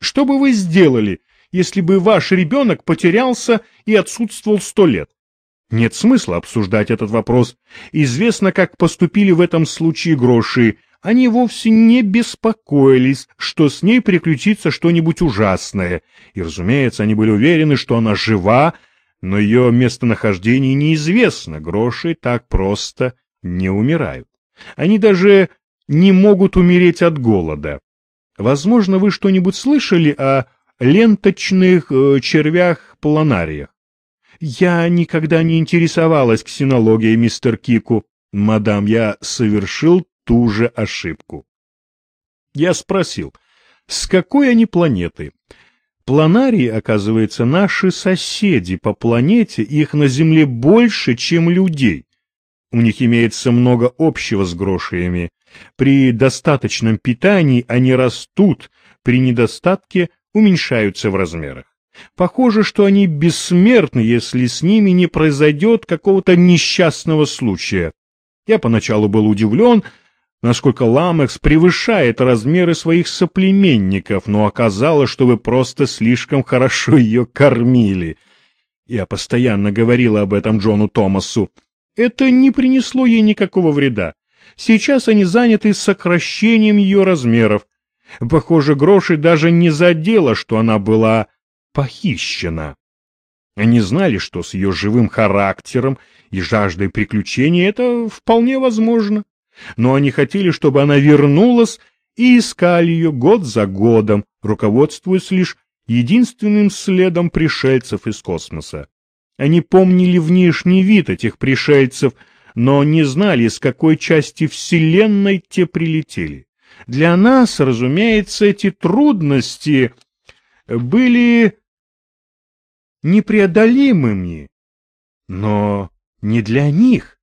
Что бы вы сделали, если бы ваш ребенок потерялся и отсутствовал сто лет? Нет смысла обсуждать этот вопрос. Известно, как поступили в этом случае гроши. Они вовсе не беспокоились, что с ней приключится что-нибудь ужасное. И, разумеется, они были уверены, что она жива, но ее местонахождение неизвестно. Гроши так просто не умирают. Они даже не могут умереть от голода. Возможно, вы что-нибудь слышали о ленточных э, червях-планариях? Я никогда не интересовалась ксенологией, мистер Кику. Мадам, я совершил ту же ошибку. Я спросил, с какой они планеты? Планарии, оказывается, наши соседи по планете, их на Земле больше, чем людей. У них имеется много общего с грошиями. При достаточном питании они растут, при недостатке уменьшаются в размерах. Похоже, что они бессмертны, если с ними не произойдет какого-то несчастного случая. Я поначалу был удивлен, насколько Ламекс превышает размеры своих соплеменников, но оказалось, что вы просто слишком хорошо ее кормили. Я постоянно говорил об этом Джону Томасу. Это не принесло ей никакого вреда. Сейчас они заняты сокращением ее размеров. Похоже, Гроши даже не задела, что она была похищена. Они знали, что с ее живым характером и жаждой приключений это вполне возможно. Но они хотели, чтобы она вернулась, и искали ее год за годом, руководствуясь лишь единственным следом пришельцев из космоса. Они помнили внешний вид этих пришельцев, но не знали, с какой части Вселенной те прилетели. Для нас, разумеется, эти трудности были непреодолимыми, но не для них.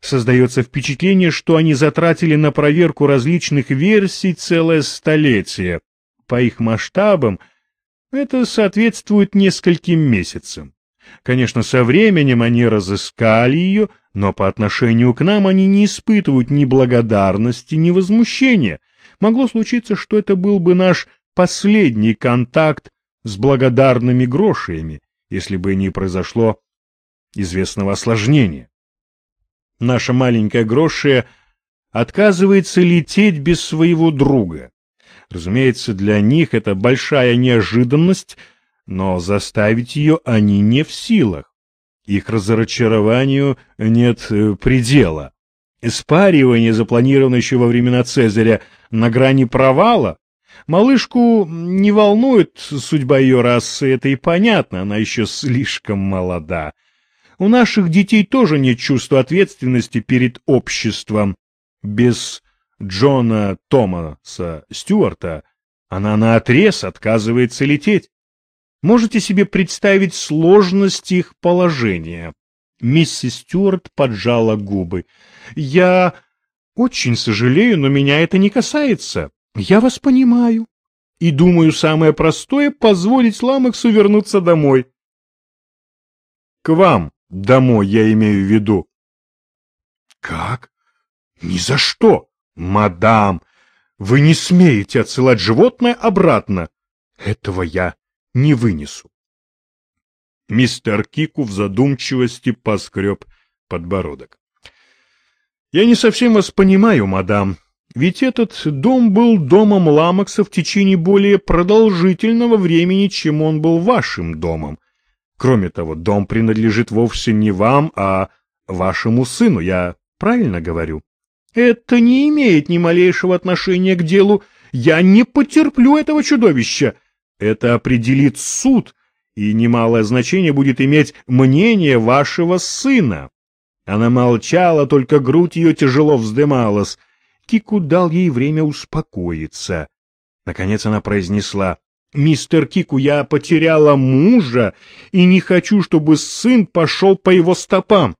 Создается впечатление, что они затратили на проверку различных версий целое столетие. По их масштабам это соответствует нескольким месяцам. Конечно, со временем они разыскали ее, но по отношению к нам они не испытывают ни благодарности, ни возмущения. Могло случиться, что это был бы наш последний контакт с благодарными грошиями, если бы не произошло известного осложнения. Наша маленькая грошия отказывается лететь без своего друга. Разумеется, для них это большая неожиданность, но заставить ее они не в силах. Их разочарованию нет э, предела. Спаривание, запланированное еще во времена Цезаря, на грани провала, Малышку не волнует судьба ее расы, это и понятно, она еще слишком молода. У наших детей тоже нет чувства ответственности перед обществом. Без Джона Томаса Стюарта она наотрез отказывается лететь. Можете себе представить сложность их положения? Миссис Стюарт поджала губы. Я очень сожалею, но меня это не касается. Я вас понимаю. И думаю, самое простое — позволить Ламексу вернуться домой. К вам домой, я имею в виду. Как? Ни за что, мадам. Вы не смеете отсылать животное обратно. Этого я не вынесу. Мистер Кику в задумчивости поскреб подбородок. — Я не совсем вас понимаю, мадам. Ведь этот дом был домом Ламакса в течение более продолжительного времени, чем он был вашим домом. Кроме того, дом принадлежит вовсе не вам, а вашему сыну, я правильно говорю? Это не имеет ни малейшего отношения к делу. Я не потерплю этого чудовища. Это определит суд, и немалое значение будет иметь мнение вашего сына. Она молчала, только грудь ее тяжело вздымалась. Кику дал ей время успокоиться. Наконец она произнесла, «Мистер Кику, я потеряла мужа и не хочу, чтобы сын пошел по его стопам.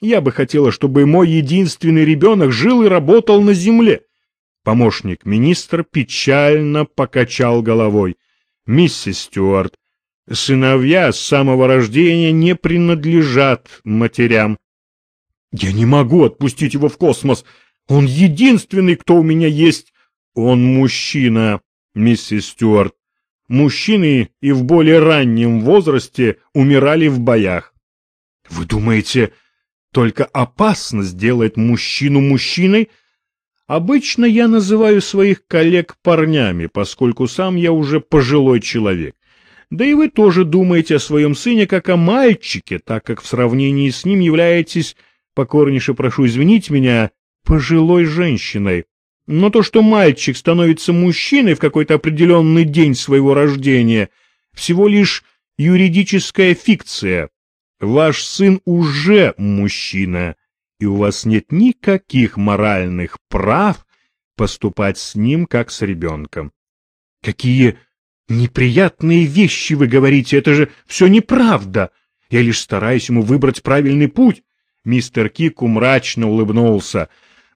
Я бы хотела, чтобы мой единственный ребенок жил и работал на земле». Помощник министра печально покачал головой. «Миссис Стюарт, сыновья с самого рождения не принадлежат матерям». «Я не могу отпустить его в космос!» Он единственный, кто у меня есть. Он мужчина, миссис Стюарт. мужчины и в более раннем возрасте умирали в боях. Вы думаете, только опасность делает мужчину мужчиной? Обычно я называю своих коллег парнями, поскольку сам я уже пожилой человек. Да и вы тоже думаете о своем сыне как о мальчике, так как в сравнении с ним являетесь, покорнейше прошу извинить меня, пожилой женщиной. Но то, что мальчик становится мужчиной в какой-то определенный день своего рождения, всего лишь юридическая фикция. Ваш сын уже мужчина, и у вас нет никаких моральных прав поступать с ним, как с ребенком. Какие неприятные вещи вы говорите, это же все неправда. Я лишь стараюсь ему выбрать правильный путь. Мистер Кику мрачно улыбнулся.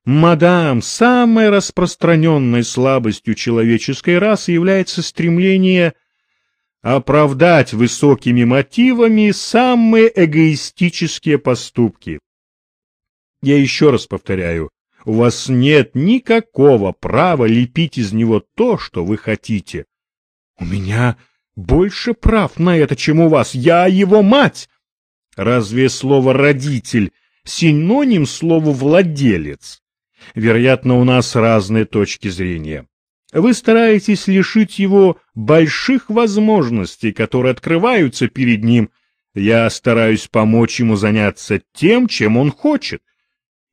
Мадам, самой распространенной слабостью человеческой расы является стремление оправдать высокими мотивами самые эгоистические поступки. Я еще раз повторяю, у вас нет никакого права лепить из него то, что вы хотите. У меня больше прав на это, чем у вас. Я его мать. Разве слово «родитель» синоним слову «владелец»? Вероятно, у нас разные точки зрения. Вы стараетесь лишить его больших возможностей, которые открываются перед ним. Я стараюсь помочь ему заняться тем, чем он хочет.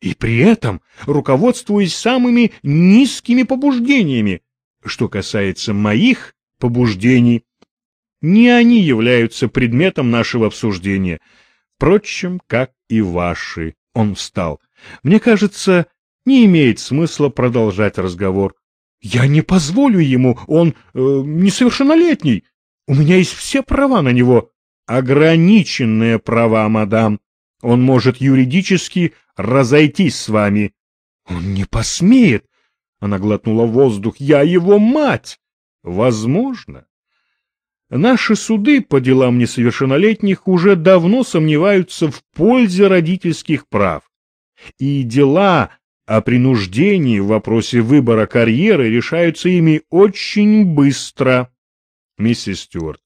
И при этом руководствуясь самыми низкими побуждениями. Что касается моих побуждений, не они являются предметом нашего обсуждения. Впрочем, как и ваши. Он встал. Мне кажется, не имеет смысла продолжать разговор. Я не позволю ему, он э, несовершеннолетний. У меня есть все права на него. Ограниченные права, мадам. Он может юридически разойтись с вами. Он не посмеет. Она глотнула воздух. Я его мать. Возможно. Наши суды по делам несовершеннолетних уже давно сомневаются в пользе родительских прав. И дела о принуждении в вопросе выбора карьеры решаются ими очень быстро. Миссис Стюарт,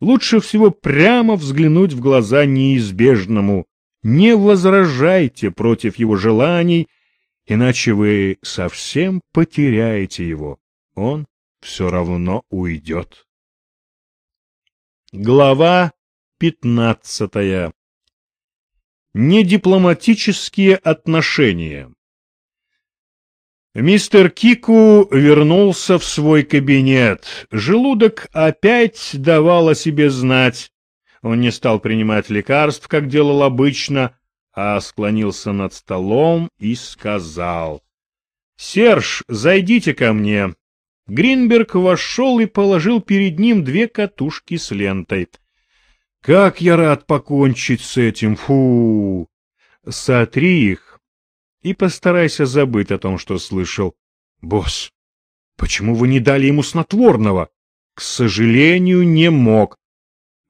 лучше всего прямо взглянуть в глаза неизбежному. Не возражайте против его желаний, иначе вы совсем потеряете его. Он все равно уйдет. Глава пятнадцатая. Недипломатические отношения. Мистер Кику вернулся в свой кабинет. Желудок опять давал о себе знать. Он не стал принимать лекарств, как делал обычно, а склонился над столом и сказал. — Серж, зайдите ко мне. Гринберг вошел и положил перед ним две катушки с лентой. — Как я рад покончить с этим, фу! Сотри их, и постарайся забыть о том, что слышал. Босс, почему вы не дали ему снотворного? К сожалению, не мог.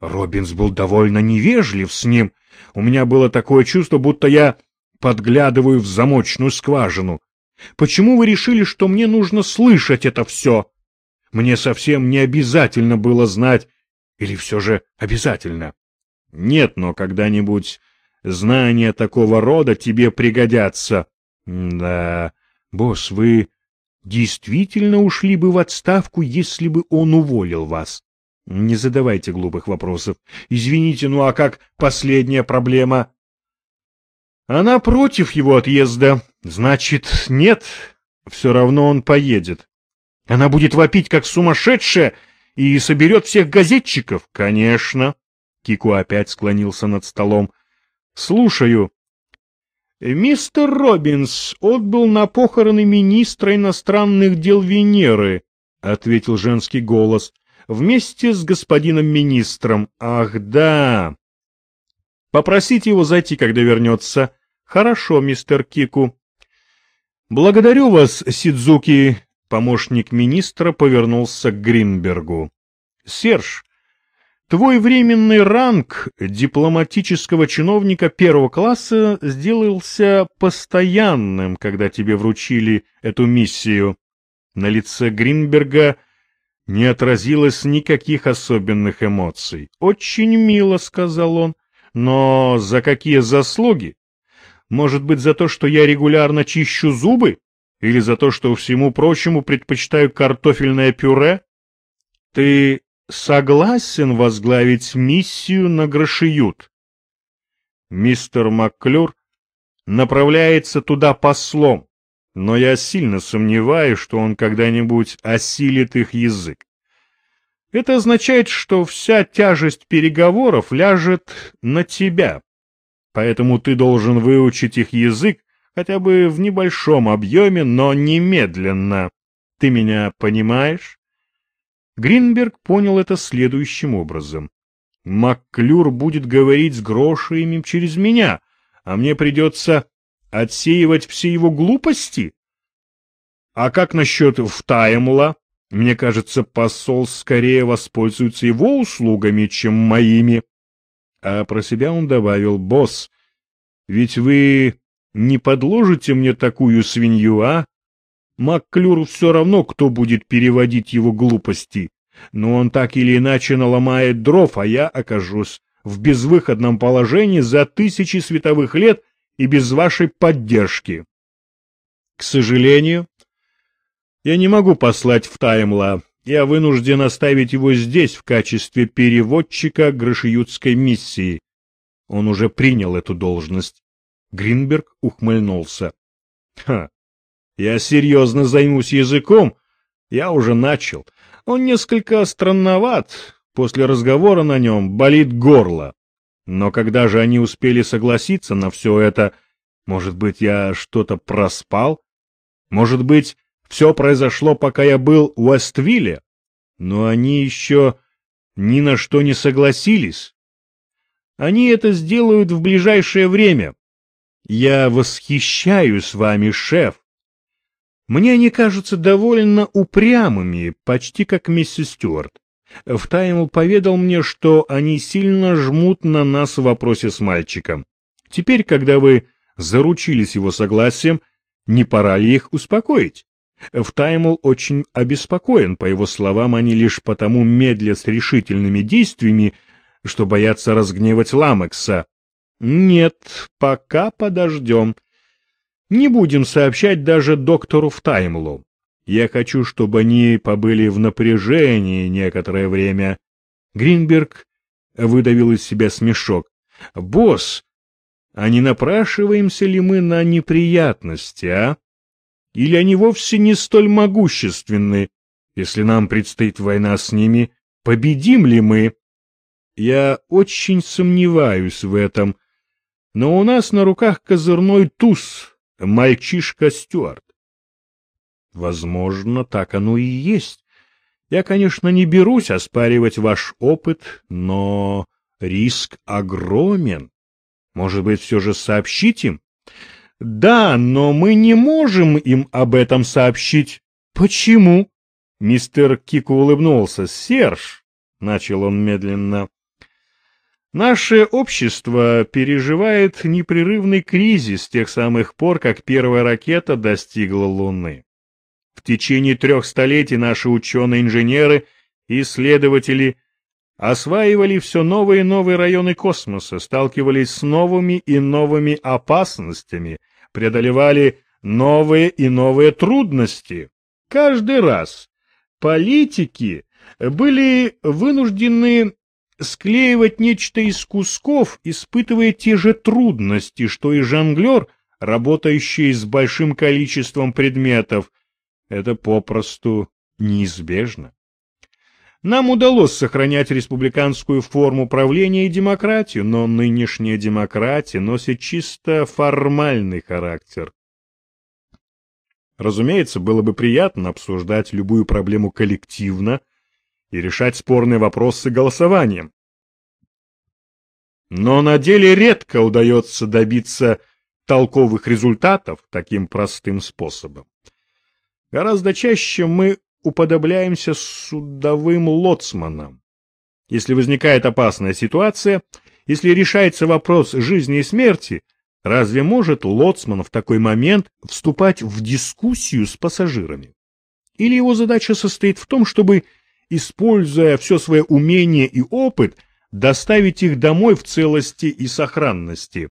Робинс был довольно невежлив с ним. У меня было такое чувство, будто я подглядываю в замочную скважину. Почему вы решили, что мне нужно слышать это все? Мне совсем не обязательно было знать. Или все же обязательно? Нет, но когда-нибудь Знания такого рода тебе пригодятся. Да, босс, вы действительно ушли бы в отставку, если бы он уволил вас. Не задавайте глупых вопросов. Извините, ну а как последняя проблема? Она против его отъезда. Значит, нет. Все равно он поедет. Она будет вопить, как сумасшедшая, и соберет всех газетчиков. Конечно. Кику опять склонился над столом. Слушаю. Мистер Робинс отбыл на похороны министра иностранных дел Венеры, ответил женский голос, вместе с господином министром. Ах, да. Попросите его зайти, когда вернется. Хорошо, мистер Кику. Благодарю вас, Сидзуки. Помощник министра повернулся к Гринбергу. Серж, Твой временный ранг дипломатического чиновника первого класса сделался постоянным, когда тебе вручили эту миссию. На лице Гринберга не отразилось никаких особенных эмоций. «Очень мило», — сказал он, — «но за какие заслуги? Может быть, за то, что я регулярно чищу зубы? Или за то, что всему прочему предпочитаю картофельное пюре? Ты согласен возглавить миссию на Грошиют?» Мистер Макклюр направляется туда послом, но я сильно сомневаюсь, что он когда-нибудь осилит их язык. Это означает, что вся тяжесть переговоров ляжет на тебя, поэтому ты должен выучить их язык хотя бы в небольшом объеме, но немедленно. Ты меня понимаешь? Гринберг понял это следующим образом. Макклюр будет говорить с Грошиями через меня, а мне придется отсеивать все его глупости? А как насчет Втаймла? Мне кажется, посол скорее воспользуется его услугами, чем моими. А про себя он добавил, босс, ведь вы не подложите мне такую свинью, а? Макклюру все равно, кто будет переводить его глупости но он так или иначе наломает дров, а я окажусь в безвыходном положении за тысячи световых лет и без вашей поддержки. К сожалению, я не могу послать в Таймла. Я вынужден оставить его здесь в качестве переводчика Грошиютской миссии. Он уже принял эту должность. Гринберг ухмыльнулся. Ха, я серьезно займусь языком. Я уже начал. Он несколько странноват, после разговора на нем болит горло. Но когда же они успели согласиться на все это, может быть, я что-то проспал? Может быть, все произошло, пока я был в Уэствилле? Но они еще ни на что не согласились. Они это сделают в ближайшее время. Я восхищаюсь вами, шеф. Мне они кажутся довольно упрямыми, почти как миссис Стюарт. Втаймл поведал мне, что они сильно жмут на нас в вопросе с мальчиком. Теперь, когда вы заручились его согласием, не пора ли их успокоить? Втаймл очень обеспокоен, по его словам, они лишь потому медлят с решительными действиями, что боятся разгневать Ламекса. Нет, пока подождем. Не будем сообщать даже доктору Втаймлу. Я хочу, чтобы они побыли в напряжении некоторое время. Гринберг выдавил из себя смешок. «Босс, а не напрашиваемся ли мы на неприятности, а? Или они вовсе не столь могущественны? Если нам предстоит война с ними, победим ли мы? Я очень сомневаюсь в этом, но у нас на руках козырной туз, мальчишка Стюарт. Возможно, так оно и есть. Я, конечно, не берусь оспаривать ваш опыт, но риск огромен. Может быть, все же сообщить им? Да, но мы не можем им об этом сообщить. Почему? Мистер Кико улыбнулся. Серж, — начал он медленно, Наше общество переживает непрерывный кризис с тех самых пор, как первая ракета достигла Луны. В течение трех столетий наши ученые-инженеры и исследователи осваивали все новые и новые районы космоса, сталкивались с новыми и новыми опасностями, преодолевали новые и новые трудности. Каждый раз политики были вынуждены склеивать нечто из кусков, испытывая те же трудности, что и жонглер, работающий с большим количеством предметов. Это попросту неизбежно. Нам удалось сохранять республиканскую форму правления и демократию, но нынешняя демократия носит чисто формальный характер. Разумеется, было бы приятно обсуждать любую проблему коллективно, и решать спорные вопросы голосованием. Но на деле редко удается добиться толковых результатов таким простым способом. Гораздо чаще мы уподобляемся судовым лоцманам. Если возникает опасная ситуация, если решается вопрос жизни и смерти, разве может лоцман в такой момент вступать в дискуссию с пассажирами? Или его задача состоит в том, чтобы используя все свое умение и опыт, доставить их домой в целости и сохранности.